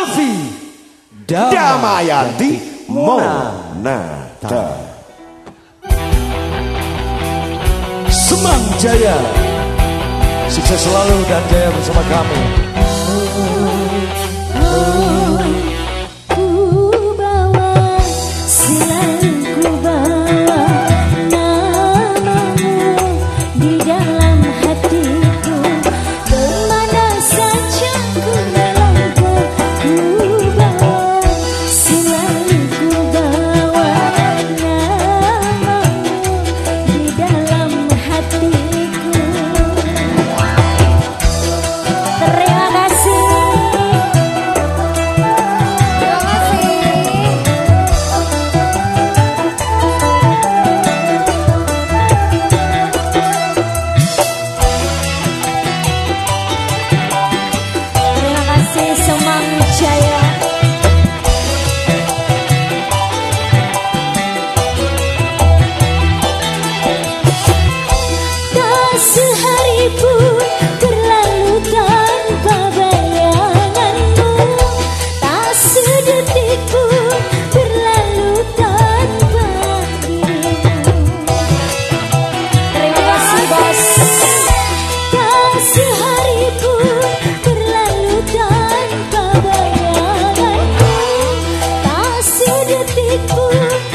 Alfi Damayanti Monata Semang Jaya. Sukses selalu dan jaya bersama kami my Oh.